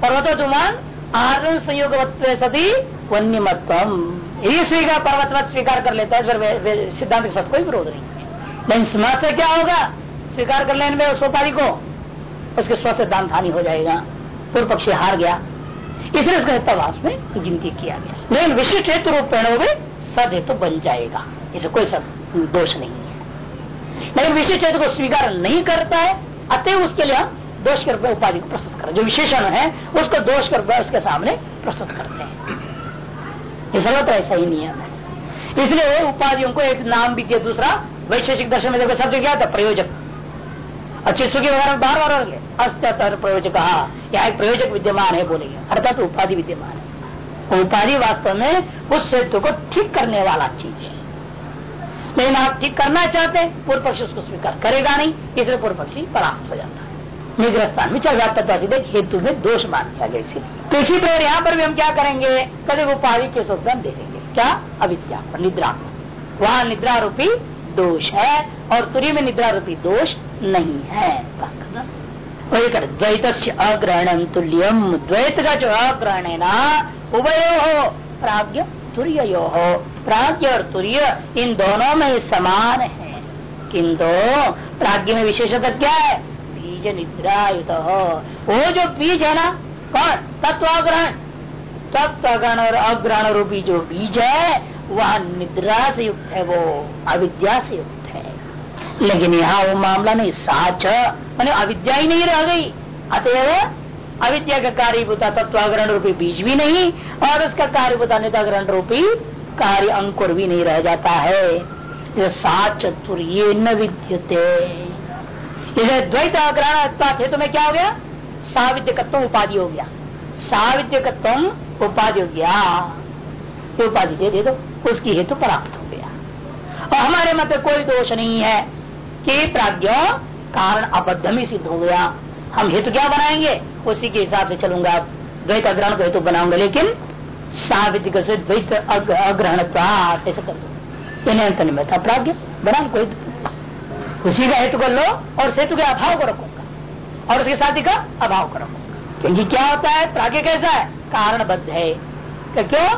पर्वतो दुमान, आरण संयोग सती वन्य मतम यही स्वीकार पर्वत स्वीकार कर लेता है फिर सिद्धांत के साथ कोई विरोध नहीं। लेकिन समाज से क्या होगा? स्वीकार कर लेने में सोपारी को उसके स्व सिद्धांत हानि हो जाएगा, पूर्व पक्षी हार गया। इसलिए उसका हितवास में गिनती किया गया। लेकिन विशिष्ट हेतु रूपेण में सद हेतु बन जाएगा। इसे कोई सब दोष नहीं है। लेकिन विशिष्ट हेतु को स्वीकार नहीं करता है अतः उसके लिए हम दोष के रूप में उपाधि को प्रस्तुत कर। जो विशेषण है, उसको दोष कर उसके सामने प्रस्तुत करते हैं। ये तो ऐसा ही नियम है। इसलिए उपाधियों को एक नाम भी दिया, दूसरा वैशेषिक दर्शन में देखो शब्द क्या था प्रयोजक अच्छे सुखी वगैरह बार बार होंगे। अस्तर प्रयोजक यहाँ एक प्रयोजक विद्यमान है बोलेंगे। अर्थात उपाधि विद्यमान है। उपाधि वास्तव में उस सेतु को ठीक करने वाला चीज़ है। लेकिन आप ठीक करना चाहते हैं, पूर्व पक्षी उसको स्वीकार करेगा नहीं, इसलिए पूर्व पक्षी परास्त हो जाता है। निग्रस्थान में चल जाता हेतु में दोष मान दिया गया इसलिए तो इसी प्रकार यहाँ पर भी हम क्या करेंगे? कभी उपाधि के स्वरूप दे देखेंगे। क्या? अविद्या निद्रा वहाँ निद्रा रूपी दोष है और तुरी में निद्रा रूपी दोष नहीं है। द्वैत से अग्रहण तुल्यम द्वैत का जो अग्रहण है ना, उभयो हो प्राग्ञ तुर्य यो हो प्राग्ञ और तुर्य, इन दोनों में समान है। किंतु प्राग्ञ में विशेषता क्या है? बीज निद्रायुत हो। वो जो बीज है ना, कौन? तत्वाग्रहण। तत्वग्रहण और अग्रहण रूपी जो बीज है, वह निद्रा से युक्त है वो, अविद्या से युक्त है। लेकिन यहाँ वो मामला नहीं, साच। मैंने अविद्या ही नहीं रह गई। अतएव अविद्या का कार्यभूता तत्वाग्रहण रूपी बीज भी नहीं, और उसका कार्यभूता निताग्रहण रूपी कार्य अंकुर भी नहीं रह जाता है। साचतुर्य न विद्यते। इसे द्वैत अग्रहण हेतु में क्या हो गया? साविद्यकत्व उपाधि हो गया। साविद्यकत्व उपाधि हो गया। उपाधि दे दे दो। उसकी हेतु प्राप्त हो गया। और हमारे मत कोई दोष नहीं है कि प्राज्ञ कारण अबद्ध में सिद्ध हो गया। हम हेतु क्या बनाएँगे? उसी के हिसाब से चलूँगा द्वैत अग्रहण को हेतु बनाऊँगा, लेकिन सावित से द्वैत अग्रहण ऐसे कर दो। प्राज्ञ बना कोई उसी का हेतु कर लो और सेतु के अभाव को रखूँगा और उसके साथी का अभाव को रखूँगा क्योंकि क्या होता है? प्राग्ञ कैसा है? कारणबद्ध है। तो क्यों?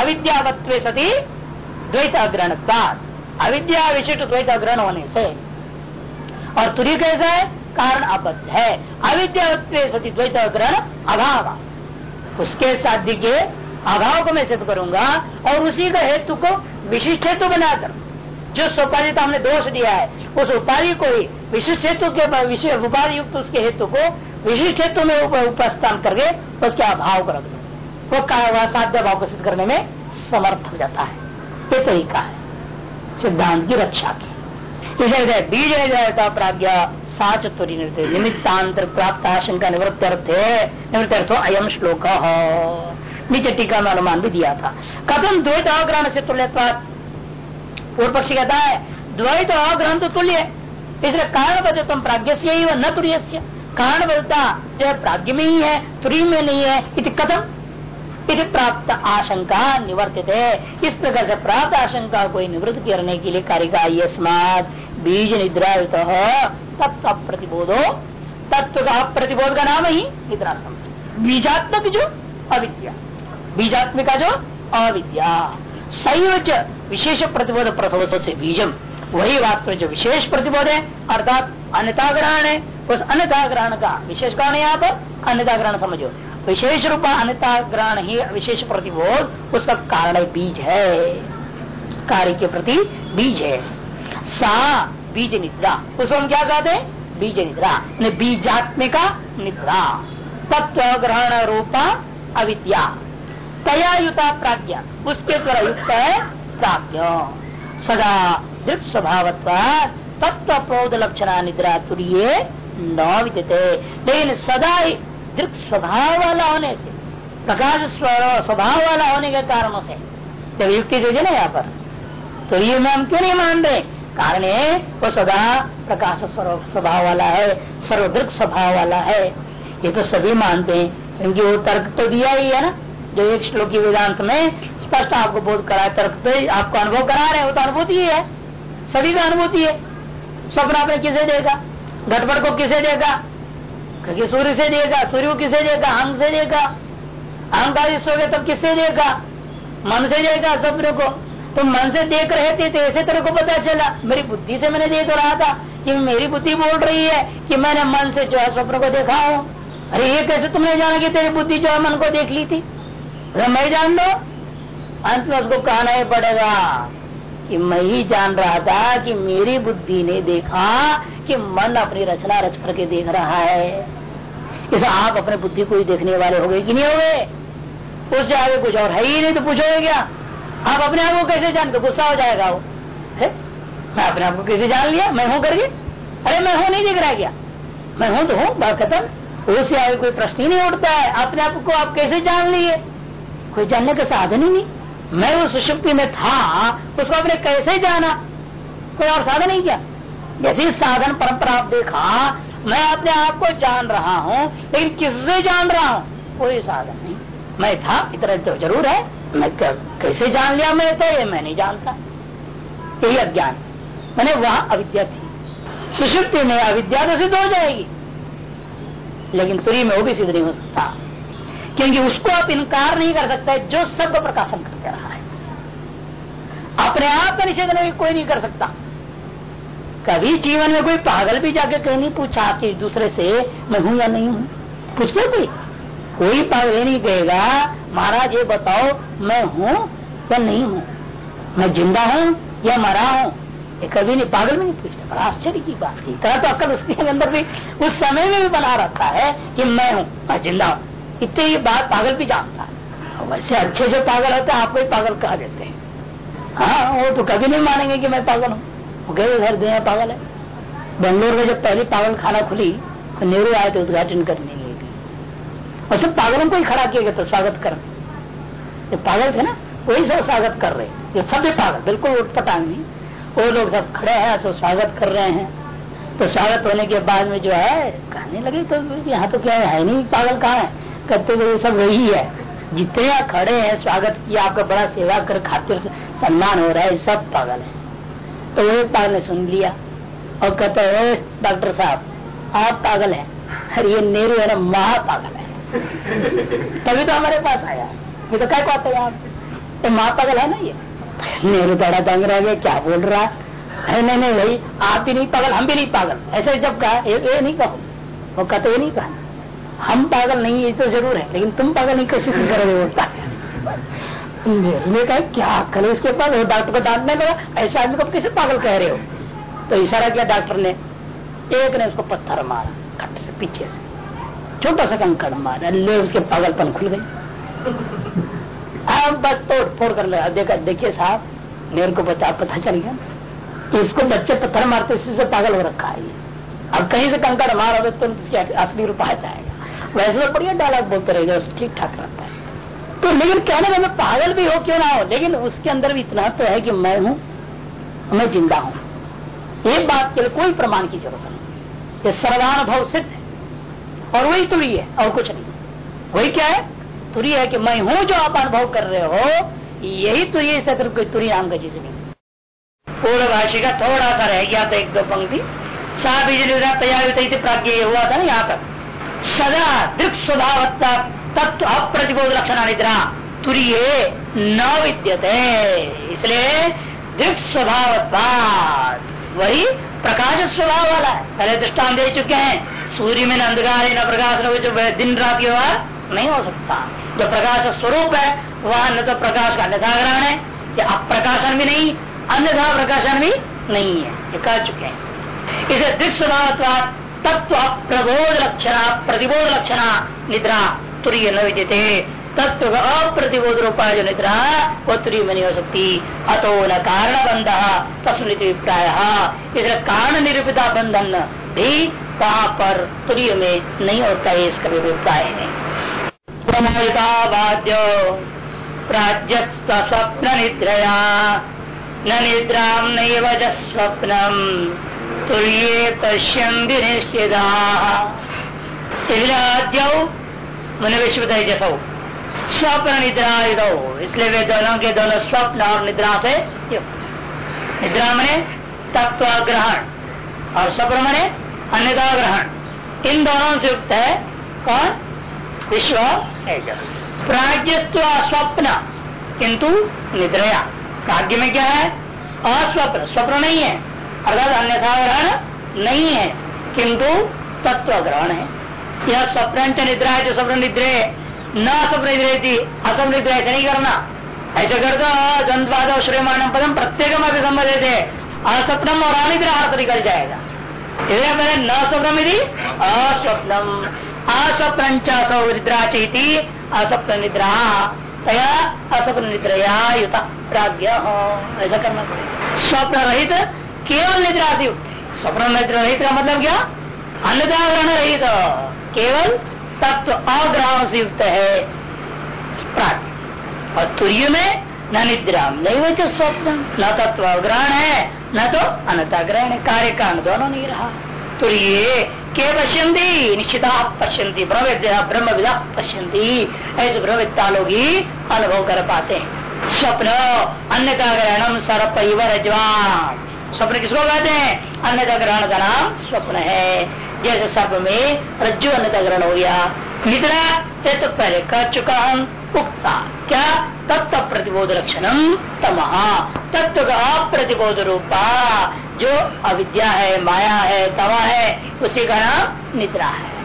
अविद्यावत्व सती द्वैत अग्रहण अविद्या विशिष्ट द्वैत अग्रहण होने से। और तुरी कैसा है? कारण अबद्ध है। अविद्या सती द्वैत ग्रहण अभाव। उसके साध्य के अभाव को मैं सिद्ध करूँगा और उसी का हेतु को विशिष्ट हेतु बनाकर। जो सोपाधि का हमने दोष दिया है, उस उपाधि को ही विशिष्ट हेतु के उपाधि युक्त उसके हेतु को विशिष्ट हेतु में उपस्थान करके उसके अभाव को रख वो साध्य भाव को सिद्ध करने में समर्थ हो जाता है। ये तरीका है। सिद्धांत की रक्षा की। इसे बीज प्राज्ञा साच तुरी निमित्तांतर प्राप्त आशंका निवृत्त अर्थ है। निवृत्त अर्थ अयम श्लोक। नीचे टीका में अनुमान भी दिया था। कथम द्वैत अग्रहण से तुल्य पूर्व पक्षी कहता है, द्वैत अग्रहण तो तुल्य। इसलिए कारण बदतम प्राज्ञ से ही न तुरीय कारण बदता जो है प्राज्ञ में ही है, तुरी में नहीं है, इति कथम। इति प्राप्त आशंका निवर्तित। है इस प्रकार से प्राप्त आशंका को निवृत्त करने के लिए कार्य का स्मार्ट बीज निद्रा तत्व प्रतिबोधो तत्व का प्रतिबोध का नाम ही निद्रा बीजात्मक जो अविद्या। बीजात्मिका जो अविद्या। सही विशेष प्रतिबोध प्रथम से बीजम। वही वास्तव जो विशेष प्रतिबोध है, अर्थात अन्यता ग्रहण है, उस अन्यता ग्रहण का विशेष कारण यहाँ पर अन्यता ग्रहण समझो। विशेष रूप अन्यता ग्रहण ही विशेष प्रतिबोध, उसका कारण बीज है। कार्य के प्रति बीज है। सा, बीज निद्रा। उसको हम क्या कहते हैं? बीज निद्रा। बीजात्मिका निद्रा। तत्व ग्रहण रूपा अविद्या। तया युता प्राज्ञा। उसके द्वारा युक्त है प्राज्ञ। सदा दृढ़ स्वभाव तत्व प्रोध लक्षण निद्रा तुरीय न लेकिन सदा ही दृढ़ स्वभाव वाला होने से, प्रकाश स्वभाव वाला होने के कारणों से, जब युक्ति दे ना यहाँ पर तो ये मैं हम क्यों नहीं मान रहे? कारण है वो सदा प्रकाश स्वभाव वाला है सर्वदृक स्वभाव वाला है। ये तो सभी मानते हैं। क्योंकि वो तर्क तो दिया ही है ना। जो एक श्लोक वेदांत में स्पष्ट आपको बोध करा तर्क तो आपको अनुभव करा रहे हो तो अनुभूति है सभी का अनुभूति है। स्वप्न आपने किसे देगा? घटपट को किसे देगा? क्योंकि सूर्य से देगा, सूर्य को किसे देगा? अंग से देगा। अहंकार सो गए तब किससे देगा? मन से देगा स्वप्न को। तुम मन से देख रहे थे तो ऐसे तेरे को पता चला, मेरी बुद्धि से मैंने देख रहा था कि मेरी बुद्धि बोल रही है कि मैंने मन से जो है स्वप्न को देखा हूँ। अरे ये कैसे तुमने जाना कि तेरी बुद्धि जो है मन को देख ली थी? तो मैं जान दो अंत में उसको कहना ही पड़ेगा कि मैं ही जान रहा था कि मेरी बुद्धि ने देखा कि मन अपनी रचना रच करके देख रहा है। इसे आप अपने बुद्धि को ही देखने वाले हो गए कि नहीं हो गए? उससे आगे कुछ और है ही नहीं तो पूछोगे क्या? आप अपने आप को कैसे जानते गुस्सा हो जाएगा वो। है? मैं अपने आप को कैसे जान लिया? मैं हूँ करके? अरे मैं हूँ नहीं दिख रहा क्या? मैं हूँ तो हूँ, बात खत्म। उससे आगे कोई प्रश्न ही नहीं उठता है। अपने आप को आप कैसे जान लिए? कोई जानने का साधन ही नहीं। मैं उस सुषुप्ति में था, उसको आपने कैसे जाना? कोई और साधन नहीं क्या? यदि साधन परंपरा आप देखा, मैं अपने आप को जान रहा हूँ, लेकिन किससे जान रहा हूँ? कोई साधन नहीं। मैं था, इतना तो ज़रूर है। मैं कैसे जान लिया मैं तो ये मैं नहीं जानता। यही अज्ञान। मैंने वहाँ अविद्या थी। सुषुप्ति में अविद्या तो सिद्ध हो जाएगी। लेकिन तुरी में वो भी सिद्ध नहीं हो सकता। क्योंकि उसको आप इनकार नहीं कर सकते, जो सबका प्रकाशन करते रहा है। अपने आप का निषेध नहीं, कोई नहीं कर सकता। कभी जीवन में कोई पागल भी जाके कहीं नहीं पूछा आपसे दूसरे से मैं हूँ या नहीं हूँ। पूछते कोई कोई पागल नहीं कहेगा, महाराज, ये बताओ, मैं हूँ या नहीं हूँ? मैं ज़िंदा हूँ या मरा हूँ? ये कभी नहीं, पागल में नहीं पूछते। बड़ा आश्चर्य की बात है। इतना तो अक्ल उसके अंदर भी, उस समय में भी बना रखा है कि मैं हूँ, मैं ज़िंदा हूँ। इतने ये बात पागल भी जानता है। वैसे अच्छे जो पागल होते हैं, आपको ही पागल कहा देते हैं। हाँ वो तो कभी नहीं मानेंगे कि मैं पागल हूँ। वो गए घर, गए पागल है। बेंगलोर में जब पहली पागल खाना खुली तो नेहरू आए थे उद्घाटन करने के और सब पागलों को ही खड़ा किया गया तो स्वागत कर जो पागल थे ना, वही सब स्वागत कर रहे जो सब पागल, बिल्कुल उठपटांग नहीं। वो लोग सब खड़े हैं, सब स्वागत कर रहे हैं। तो स्वागत होने के बाद में जो है, कहने लगे तो यहाँ तो क्या है नहीं, पागल कहाँ है? करते हुए सब वही है। जितने खड़े हैं स्वागत किया आपका बड़ा सेवा कर खातिर सम्मान हो रहा है सब पागल है। तो वो पागल ने सुन लिया और कहते हैं डॉक्टर साहब आप पागल हैं। अरे ये नेहरू है ना महा पागल है। तभी तो हमारे पास आया। ये तो क्या कहते हैं आप तो महा पागल है ना ये? नेहरू बड़ा दंग रह गया क्या बोल रहा? है नहीं नहीं भाई आप भी नहीं पागल हम भी नहीं पागल। ऐसे जब कहा ये, नहीं कहो। वो कहते नहीं कहा। हम पागल नहीं है तो ज़रूर है, लेकिन तुम पागल नहीं कैसे कर रहे होता है। ने कहा, क्या कल उसके पास डॉक्टर को डांटने लगा, ऐसे आदमी को कैसे पागल कह रहे हो? तो इशारा किया डॉक्टर ने, एक ने उसको पत्थर मारा, खट से, पीछे से, छोटा सा कंकड़ मारा, ले उसके पागलपन खुल गई। अब बस तोड़ फोड़ कर लगा, देखा, देखिए साहब, मेरे को पता पता चल गया। इसको बच्चे पत्थर मारते, इससे पागल हो रखा है अब कहीं से कंकड़ मार तो उसकी असली रूप आ जाएगा। वैसे में बढ़िया डायलॉग बोलते रहेगा ठीक ठाक रहता है। तो लेकिन कहने में पागल भी हो क्यों ना हो? लेकिन उसके अंदर भी इतना तो है कि मैं हूँ, मैं ज़िंदा हूँ। ये बात के लिए कोई प्रमाण की ज़रूरत नहीं। ये सर्वानुभव सिद्ध है। और वही तुरी है, और कुछ नहीं। वही क्या है? तुरी है कि मैं हूँ जो आप अनुभव कर रहे हो, यही तुरी से कोई तुरी नाम का चीज़ नहीं। पूर्व भाषी का थोड़ा सा रह गया था एक दो पंक्ति। सा बिजली तैयार हुआ था ना यहाँ तक। सदा दृक् स्वभावत्ता तत्व अप्रतिबोध लक्षण निद्रा। तुरीय न विद्यते। इसलिए दृक् स्वभाव वही प्रकाश स्वभाव वाला है पहले दृष्टान दे चुके हैं। सूर्य में न अंधकार, न प्रकाश, न दिन रात व्यवहार नहीं हो सकता। जो प्रकाश स्वरूप है, वह न तो प्रकाश का अन्यथा ग्रहण है, या अप्रकाशन भी नहीं, अन्यथा प्रकाशन भी नहीं है। ये कह चुके हैं। इसे दृक् स्वभाव तत्व प्रबोध लक्षणा, प्रतिबोध लक्षणा, निद्रा, तुरीय न विद्यते। तत्व अप्रतिबोध रूपा जो निद्रा, वो तुरीय में नहीं हो सकती। अतो न कारण बंध तस्मृत अभिप्राय इसलिए कारण निरूपिता बंधन भी वहाँ पर तुरीय में नहीं होता है, इसका भी अभिप्राय है। प्राज्यस्त स्वप्न निद्रया न निद्रा नैव स्वप्नम। तुल्ये पश्यम मन विश्व तेजसो स्वप्न निद्रा युदो इसलिए वे दोनों के दोनों स्वप्न और निद्रा से युक्त। निद्रा मने तत्व ग्रहण और स्वप्न मने अन्यता ग्रहण इन दोनों से युक्त है कौन? विश्व प्राज्यत्व स्वप्न, किंतु निद्रया प्राग्ञ में क्या है? अस्वप्न। स्वप्न नहीं है। अर्थात अन्यथा ग्रहण नहीं है। किंतु तत्व ग्रहण है। यह स्वप्न निद्रा है जो स्वप्न निद्रे, न स्वप्न निद्रे थी असप्न निद्रा ऐसे नहीं करना। ऐसे कर दो, दंतवाद श्रेमान पदम प्रत्येक में संबंधित है। असप्नम और अनिद्रा अर्थ निकल जाएगा। इसलिए मैंने न स्वप्न यदि अस्वप्नम अस्वप्न सौ निद्रा चीती असप्न निद्रा तया असप्न निद्रया युता प्राज्ञ ऐसा करना पड़ेगा। स्वप्न रहित केवल निद्रा से युक्त स्वप्न निद्रा रहित का मतलब क्या? अन्यता ग्रहण रहित। केवल तत्व अग्रहण से युक्त है और तुर्य में न निद्रा नहीं हुए स्वप्न, न तत्व अग्रहण है, न तो अनताग्रहण है। कार्य कारण दोनों नहीं रहा। तुर्य के पश्यंती, निश्चिता पश्यंती ब्रह्म ब्रह्म विदा पश्यंती। ऐसे ब्रह्मविद्ता लोग ही अनुभव कर पाते हैं। स्वप्न अन्यता ग्रहणम सर्प रजवान। स्वप्न किसको कहते हैं? अन्यता ग्रहण का नाम स्वप्न है। जैसे सर्प में रज्जु अन्य ग्रहण हो गया। निद्रा, ये तो पहले कह चुका हूँ। उक्ता, क्या? तत्व प्रतिबोध लक्षणम तमहा। तत्व का अप्रतिबोध रूपा, जो अविद्या है, माया है तवा है, उसी का नाम निद्रा है।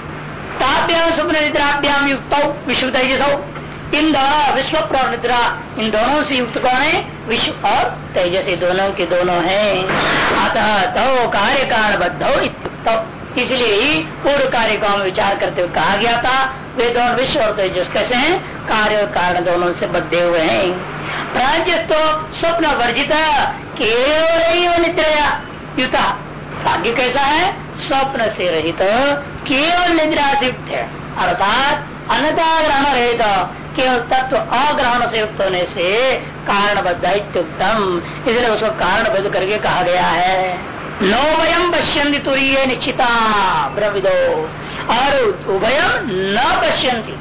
ताभ्याम, स्वप्न निद्राभ्याम युक्त विश्व तेजस इन दोनों विश्व निद्रा इन दोनों से युक्त कौन है? विश्व और तेजस दोनों के दोनों हैं। अतः तो कार्य कारण बद्ध इसलिए ही पूर्व कार्य को विचार करते हुए कहा गया था, वे दोनों विश्व और तेजस कैसे हैं? कार्य और कारण दोनों से बद्धे हुए हैं। प्राज्य तो स्वप्न वर्जित केवल निद्रया युता, भाग्य कैसा है? स्वप्न से रहित केवल निद्रा युक्त है। अर्थात अन्यता ग्रहण रहित केवल तत्व अग्रहण से युक्त होने से कारणबद्ध उत्तम इसलिए उसको कारणबद्ध करके कहा गया है। नो वयम पश्यंती तुरीय निश्चिता ब्रविदो और उभयम न पश्यंती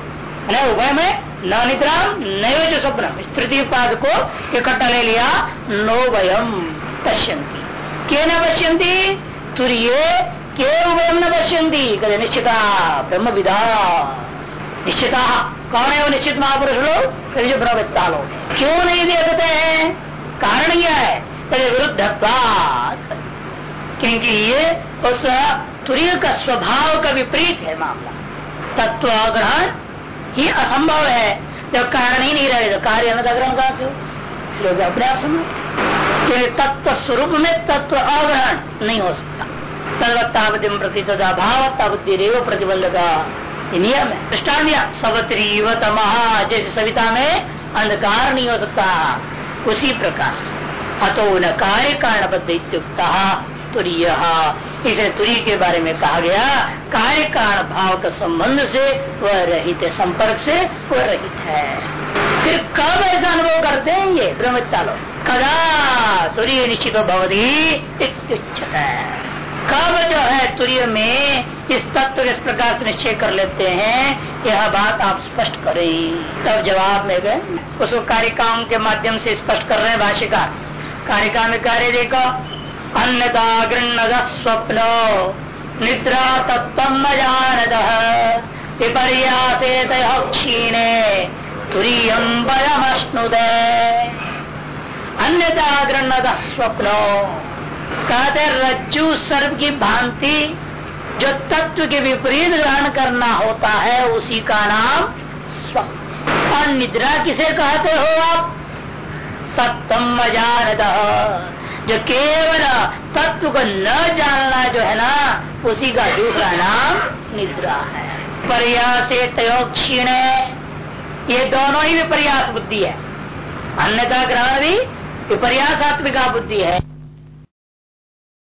उभय में न निद्रा नयो स्वप्न। स्थिति पाद को इकट्ठा ले लिया नो वयम पश्यंती के न पश्यंती तुरीय, के उभयम न पश्यंती निश्चिता ब्रह्म विदा निश्चिता। कौन है वो निश्चित महापुरुष लोग? कभी जो ब्रह्मविद्ता लोग। क्यों नहीं देखते हैं? कारण क्या है विरुद्ध क्योंकि ये उस तुरीय का स्वभाव का विपरीत है मामला। तत्व ग्रहण ही असंभव है। जब कारण ही नहीं रहे तो कार्य ग्रहण कहाँ से इसलिए अपने आप समझ तत्व स्वरूप में तत्व अग्रहण नहीं हो सकता। सर्वतावधि प्रति तथा भावता बुद्धि रेव प्रतिबंध का नियम है। दृष्टान सवत्रीव तमहा जैसे सविता में अंधकार नहीं हो सकता। उसी प्रकार से। अतो न कार्य कारण बद्ध तुरीय। इसे तुरी के बारे में कहा गया कार्य कारण भाव का संबंध से, वह रहित है, संपर्क से, वह रहित है। फिर कब ऐसा अनुभव करते हैं ये ब्रह्मता लोग कदा तुरी निश्चित भवती है कब जो है तुरीय में, इस तत्व इस प्रकार से निश्चय कर लेते हैं, यह बात आप स्पष्ट करें। तब जवाब में गए। उसको कार्यकाम के माध्यम से स्पष्ट कर रहे हैं भाष्यकार। कारिका में कार्य देखो अन्यता गृहद स्वप्न निद्रा तत्व जानद विपर्यासे तुरीयम अन्यता गृहद स्वप्न कहते रज्जु सर्व की भांति जो तत्व के विपरीत ग्रहण करना होता है, उसी का नाम और निद्रा किसे कहते हो आप? तत्व जानद जो केवल तत्व को न जानना जो है ना, उसी का दूसरा नाम निद्रा है। प्रयास क्षीण। ये दोनों ही विपर्यास बुद्धि है। अन्यथा ग्रहण भी विपर्यासात्मिका बुद्धि है।